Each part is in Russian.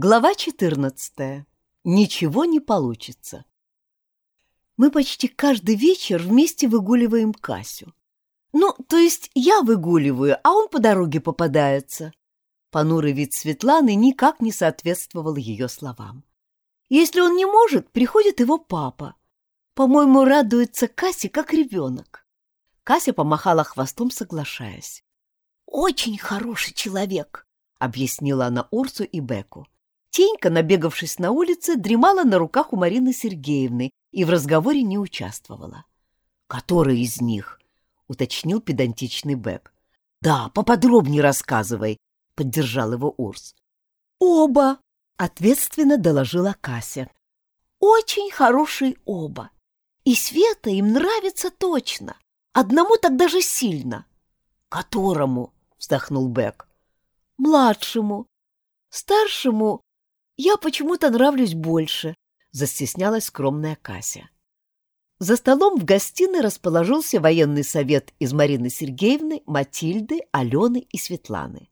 Глава 14. Ничего не получится. Мы почти каждый вечер вместе выгуливаем Касю. Ну, то есть я выгуливаю, а он по дороге попадается. Понурый вид Светланы никак не соответствовал ее словам. Если он не может, приходит его папа. По-моему, радуется Касе, как ребенок. Кася помахала хвостом, соглашаясь. «Очень хороший человек», — объяснила она Урсу и Беку. Тенька, набегавшись на улице, дремала на руках у Марины Сергеевны и в разговоре не участвовала. «Который из них?» — уточнил педантичный Бек. «Да, поподробнее рассказывай», — поддержал его Урс. «Оба!» — ответственно доложила Кася. «Очень хорошие оба. И Света им нравится точно. Одному так даже сильно». «Которому?» — вздохнул Бек. «Младшему. Старшему я почему-то нравлюсь больше», — застеснялась скромная Кася. За столом в гостиной расположился военный совет из Марины Сергеевны, Матильды, Алены и Светланы.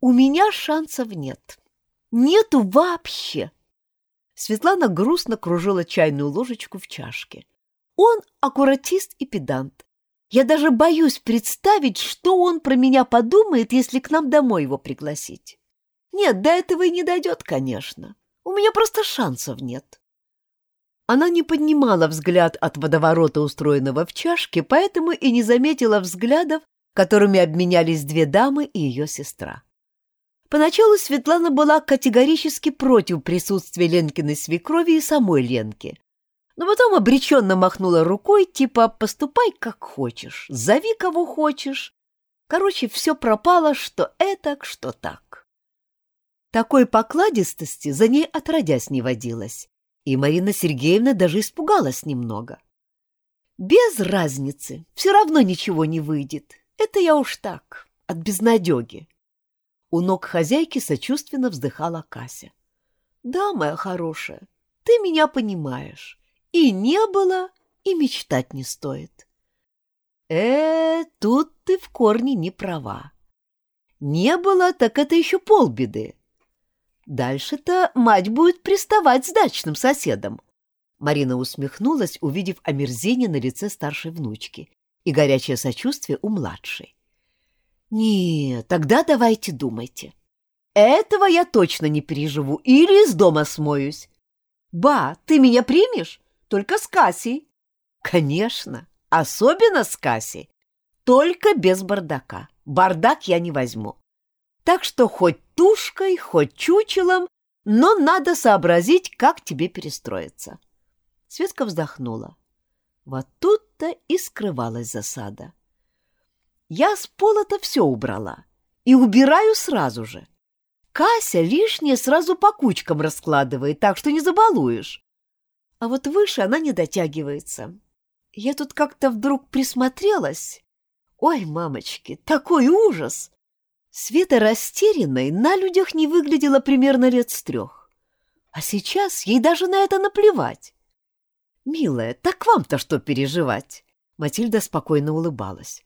«У меня шансов нет. Нету вообще!» Светлана грустно кружила чайную ложечку в чашке. «Он аккуратист и педант. Я даже боюсь представить, что он про меня подумает, если к нам домой его пригласить. Нет, до этого и не дойдет, конечно. У меня просто шансов нет. Она не поднимала взгляд от водоворота, устроенного в чашке, поэтому и не заметила взглядов, которыми обменялись две дамы и ее сестра. Поначалу Светлана была категорически против присутствия Ленкиной свекрови и самой Ленки, но потом обреченно махнула рукой, типа «поступай как хочешь, зови кого хочешь». Короче, все пропало, что это, что так. Такой покладистости за ней отродясь не водилось, и Марина Сергеевна даже испугалась немного. Без разницы, все равно ничего не выйдет. Это я уж так, от безнадеги. У ног хозяйки сочувственно вздыхала Кася. Да, моя хорошая, ты меня понимаешь. И не было, и мечтать не стоит. Э, тут ты в корне не права. Не было, так это еще полбеды. Дальше-то мать будет приставать с дачным соседом. Марина усмехнулась, увидев омерзение на лице старшей внучки и горячее сочувствие у младшей. «Не, тогда давайте думайте. Этого я точно не переживу или из дома смоюсь. Ба, ты меня примешь? Только с Кассей». «Конечно, особенно с Кассей. Только без бардака. Бардак я не возьму. Так что хоть тушкой, хоть чучелом, но надо сообразить, как тебе перестроиться. Светка вздохнула. Вот тут-то и скрывалась засада. Я с пола-то все убрала и убираю сразу же. Кася лишнее сразу по кучкам раскладывает, так что не забалуешь. А вот выше она не дотягивается. Я тут как-то вдруг присмотрелась. Ой, мамочки, такой ужас! Света растерянной на людях не выглядела примерно лет с трех. А сейчас ей даже на это наплевать. «Милая, так вам-то что переживать?» Матильда спокойно улыбалась.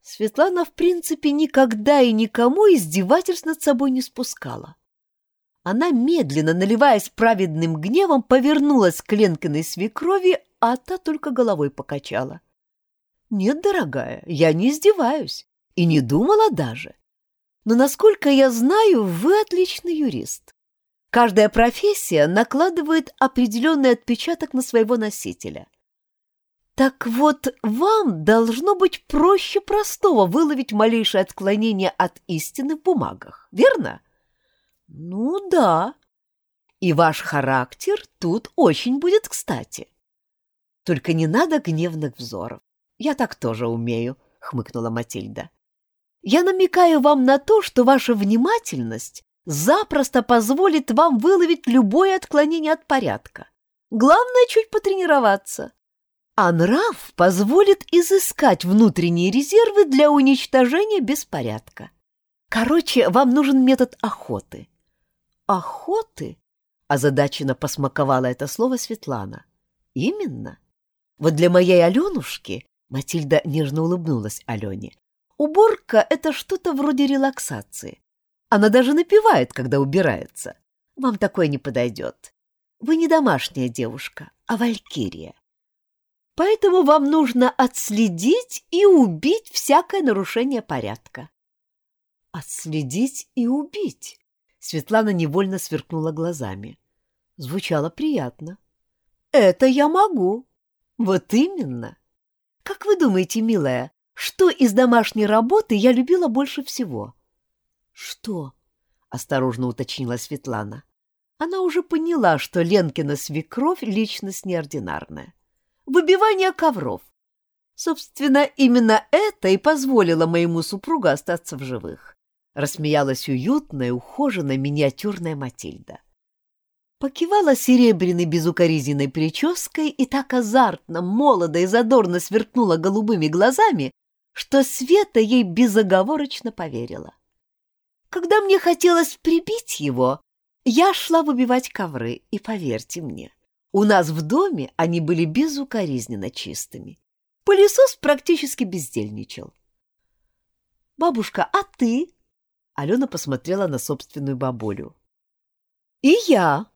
Светлана, в принципе, никогда и никому издевательств над собой не спускала. Она, медленно наливаясь праведным гневом, повернулась к Ленкиной свекрови, а та только головой покачала. «Нет, дорогая, я не издеваюсь и не думала даже. Но, насколько я знаю, вы отличный юрист. Каждая профессия накладывает определенный отпечаток на своего носителя. Так вот, вам должно быть проще простого выловить малейшее отклонение от истины в бумагах, верно? Ну да. И ваш характер тут очень будет кстати. Только не надо гневных взоров. Я так тоже умею, хмыкнула Матильда. Я намекаю вам на то, что ваша внимательность запросто позволит вам выловить любое отклонение от порядка. Главное чуть потренироваться. А нрав позволит изыскать внутренние резервы для уничтожения беспорядка. Короче, вам нужен метод охоты. Охоты? Озадаченно посмаковала это слово Светлана. Именно. Вот для моей Аленушки Матильда нежно улыбнулась Алене. Уборка — это что-то вроде релаксации. Она даже напевает, когда убирается. Вам такое не подойдет. Вы не домашняя девушка, а валькирия. Поэтому вам нужно отследить и убить всякое нарушение порядка. Отследить и убить? Светлана невольно сверкнула глазами. Звучало приятно. Это я могу. Вот именно. Как вы думаете, милая, что из домашней работы я любила больше всего? Что? Осторожно уточнила Светлана. Она уже поняла, что Ленкина свекровь — личность неординарная выбивание ковров. Собственно, именно это и позволило моему супругу остаться в живых. Рассмеялась уютная, ухоженная, миниатюрная Матильда. Покивала серебряной безукоризненной прической и так азартно, молодо и задорно сверкнула голубыми глазами, что Света ей безоговорочно поверила. Когда мне хотелось прибить его, я шла выбивать ковры, и поверьте мне, у нас в доме они были безукоризненно чистыми. Пылесос практически бездельничал. «Бабушка, а ты?» Алена посмотрела на собственную бабулю. «И я.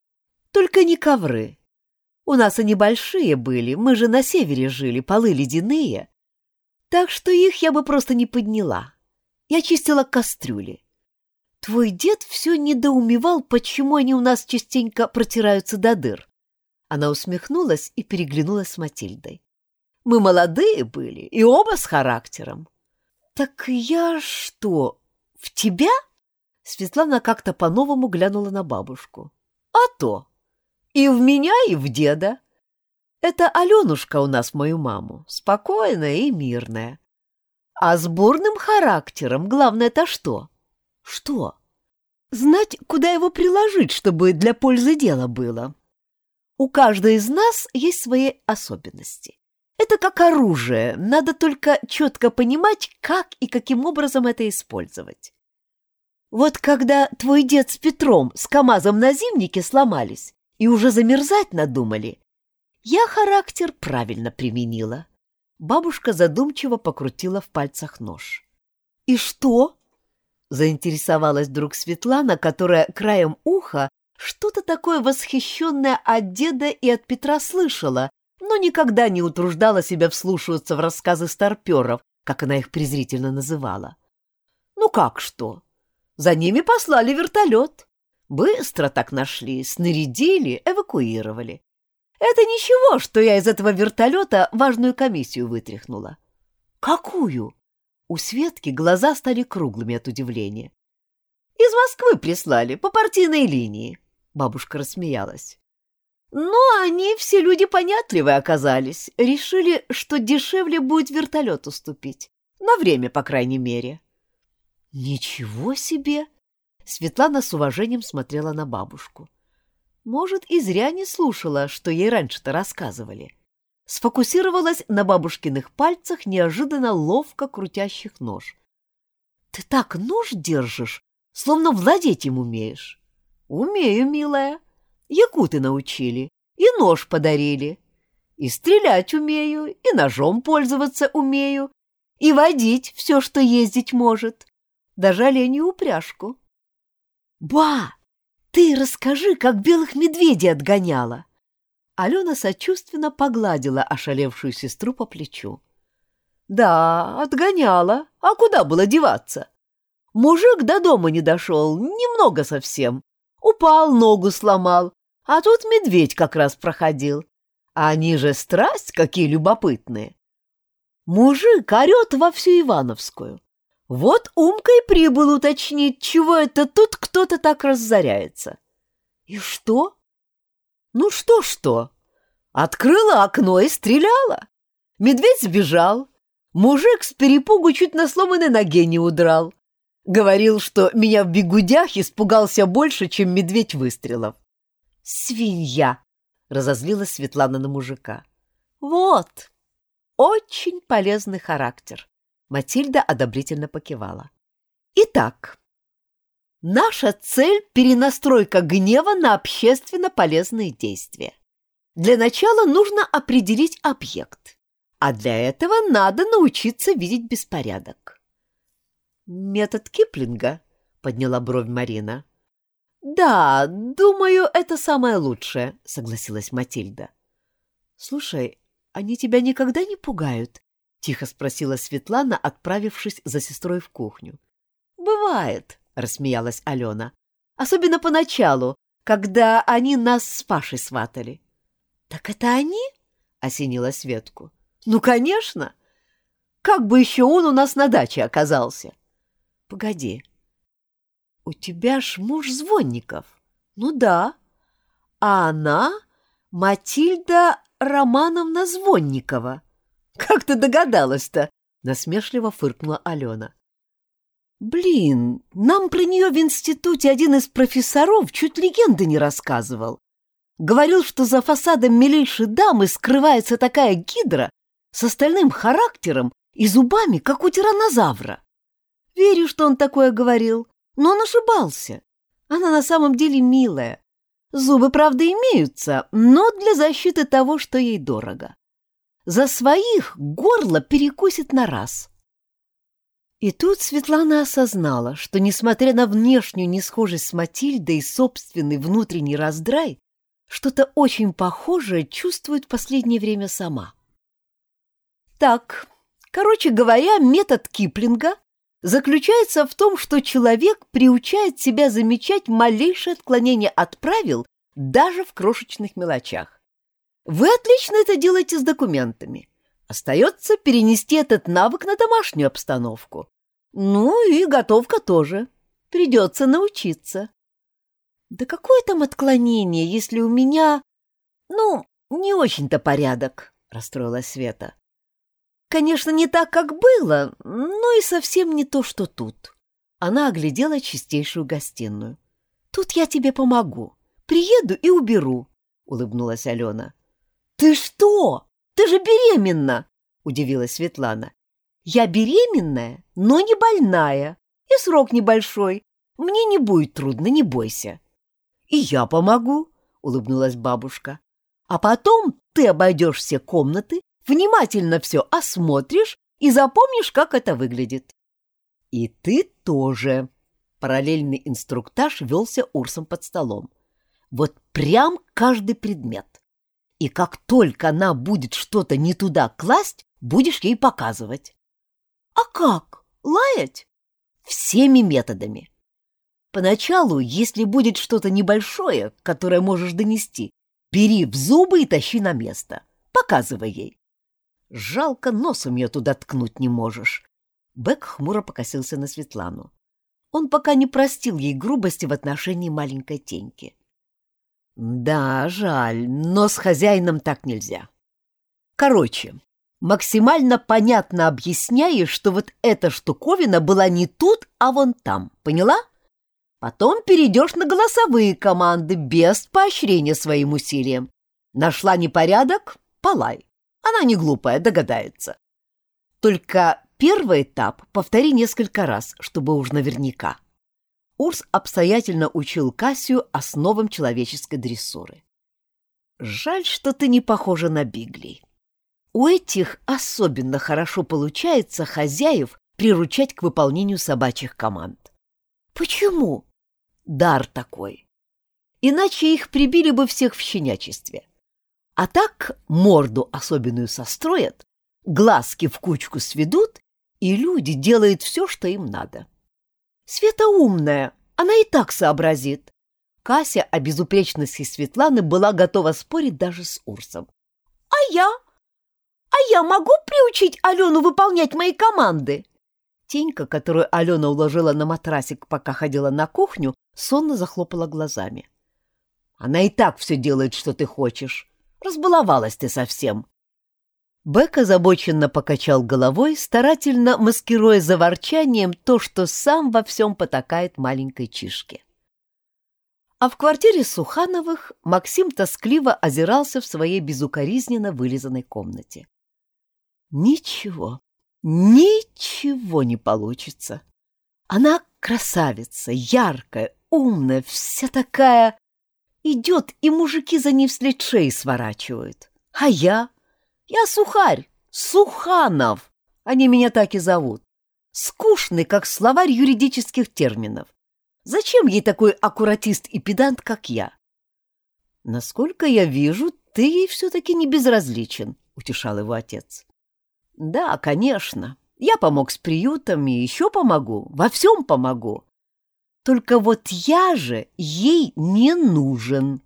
Только не ковры. У нас они большие были, мы же на севере жили, полы ледяные. Так что их я бы просто не подняла. Я чистила кастрюли. Твой дед все недоумевал, почему они у нас частенько протираются до дыр. Она усмехнулась и переглянулась с Матильдой. Мы молодые были и оба с характером. Так я что, в тебя? Светлана как-то по-новому глянула на бабушку. А то. И в меня, и в деда. Это Аленушка у нас мою маму, спокойная и мирная. А с бурным характером главное-то что? Что? Знать, куда его приложить, чтобы для пользы дела было. У каждой из нас есть свои особенности. Это как оружие, надо только четко понимать, как и каким образом это использовать. Вот когда твой дед с Петром с КамАЗом на зимнике сломались и уже замерзать надумали, я характер правильно применила. Бабушка задумчиво покрутила в пальцах нож. «И что?» — заинтересовалась вдруг Светлана, которая краем уха что-то такое восхищенное от деда и от Петра слышала, но никогда не утруждала себя вслушиваться в рассказы старперов, как она их презрительно называла. Ну как что? За ними послали вертолет. Быстро так нашли, снарядили, эвакуировали. Это ничего, что я из этого вертолета важную комиссию вытряхнула. Какую? У Светки глаза стали круглыми от удивления. Из Москвы прислали, по партийной линии. Бабушка рассмеялась. Но они все люди понятливые оказались. Решили, что дешевле будет вертолет уступить. На время, по крайней мере. Ничего себе! Светлана с уважением смотрела на бабушку. Может, и зря не слушала, что ей раньше-то рассказывали. Сфокусировалась на бабушкиных пальцах, неожиданно ловко крутящих нож. «Ты так нож держишь, словно владеть им умеешь». «Умею, милая. Якуты научили, и нож подарили. И стрелять умею, и ножом пользоваться умею, и водить все, что ездить может, даже оленью упряжку». «Ба! Ты расскажи, как белых медведей отгоняла!» Алена сочувственно погладила ошалевшую сестру по плечу. «Да, отгоняла. А куда было деваться? Мужик до дома не дошел, немного совсем. Упал, ногу сломал, а тут медведь как раз проходил. А они же страсть какие любопытные. Мужик орет во всю Ивановскую. Вот Умка и прибыл уточнить, чего это тут кто-то так разоряется. И что? Ну что-что? Открыла окно и стреляла. Медведь сбежал. Мужик с перепугу чуть на сломанной ноге не удрал. Говорил, что меня в бегудях испугался больше, чем медведь выстрелов. «Свинья!» — разозлилась Светлана на мужика. «Вот! Очень полезный характер!» Матильда одобрительно покивала. «Итак, наша цель — перенастройка гнева на общественно полезные действия. Для начала нужно определить объект, а для этого надо научиться видеть беспорядок. «Метод Киплинга?» — подняла бровь Марина. Да, думаю, это самое лучшее, согласилась Матильда. Слушай, они тебя никогда не пугают? Тихо спросила Светлана, отправившись за сестрой в кухню. Бывает, рассмеялась Алена. Особенно поначалу, когда они нас с Пашей сватали. Так это они? осенила Светку. Ну, конечно. Как бы еще он у нас на даче оказался? Погоди. У тебя ж муж Звонников. Ну да. А она Матильда Романовна Звонникова. Как ты догадалась-то? Насмешливо фыркнула Алена. Блин, нам про нее в институте один из профессоров чуть легенды не рассказывал. Говорил, что за фасадом милейшей дамы скрывается такая гидра с остальным характером и зубами, как у тиранозавра. Верю, что он такое говорил, но он ошибался. Она на самом деле милая. Зубы, правда, имеются, но для защиты того, что ей дорого. За своих горло перекусит на раз. И тут Светлана осознала, что, несмотря на внешнюю несхожесть с Матильдой и собственный внутренний раздрай, что-то очень похожее чувствует в последнее время сама. Так, короче говоря, метод Киплинга заключается в том, что человек приучает себя замечать малейшее отклонение от правил даже в крошечных мелочах. Вы отлично это делаете с документами. Остается перенести этот навык на домашнюю обстановку. Ну и готовка тоже. Придется научиться. Да какое там отклонение, если у меня... Ну, не очень-то порядок, расстроилась Света. Конечно, не так, как было, но и совсем не то, что тут. Она оглядела чистейшую гостиную. Тут я тебе помогу. Приеду и уберу, улыбнулась Алена. Ты что? Ты же беременна, удивилась Светлана. Я беременная, но не больная, и срок небольшой. Мне не будет трудно, не бойся. И я помогу, улыбнулась бабушка. А потом ты обойдешь все комнаты внимательно все осмотришь и запомнишь, как это выглядит. И ты тоже. Параллельный инструктаж велся Урсом под столом. Вот прям каждый предмет. И как только она будет что-то не туда класть, будешь ей показывать. А как? Лаять? Всеми методами. Поначалу, если будет что-то небольшое, которое можешь донести, бери в зубы и тащи на место. Показывай ей. Жалко, носом ее туда ткнуть не можешь. Бэк хмуро покосился на Светлану. Он пока не простил ей грубости в отношении маленькой теньки. Да, жаль, но с хозяином так нельзя. Короче, максимально понятно объясняешь, что вот эта штуковина была не тут, а вон там, поняла? Потом перейдешь на голосовые команды без поощрения своим усилиям. Нашла непорядок — полай. Она не глупая, догадается. Только первый этап повтори несколько раз, чтобы уж наверняка. Урс обстоятельно учил Кассию основам человеческой дрессуры. Жаль, что ты не похожа на Бигли. У этих особенно хорошо получается хозяев приручать к выполнению собачьих команд. Почему? Дар такой. Иначе их прибили бы всех в щенячестве. А так морду особенную состроят, глазки в кучку сведут, и люди делают все, что им надо. Света умная, она и так сообразит. Кася о безупречности Светланы была готова спорить даже с Урсом. «А я? А я могу приучить Алену выполнять мои команды?» Тенька, которую Алена уложила на матрасик, пока ходила на кухню, сонно захлопала глазами. «Она и так все делает, что ты хочешь. Разбаловалась ты совсем. Бек озабоченно покачал головой, старательно маскируя за ворчанием то, что сам во всем потакает маленькой чишке. А в квартире Сухановых Максим тоскливо озирался в своей безукоризненно вылизанной комнате. Ничего, ничего не получится. Она красавица, яркая, умная, вся такая... Идет, и мужики за ней вслед шеи сворачивают. А я? Я сухарь, Суханов. Они меня так и зовут. Скучный, как словарь юридических терминов. Зачем ей такой аккуратист и педант, как я? Насколько я вижу, ты ей все-таки не безразличен, утешал его отец. Да, конечно. Я помог с приютом и еще помогу, во всем помогу. Только вот я же ей не нужен.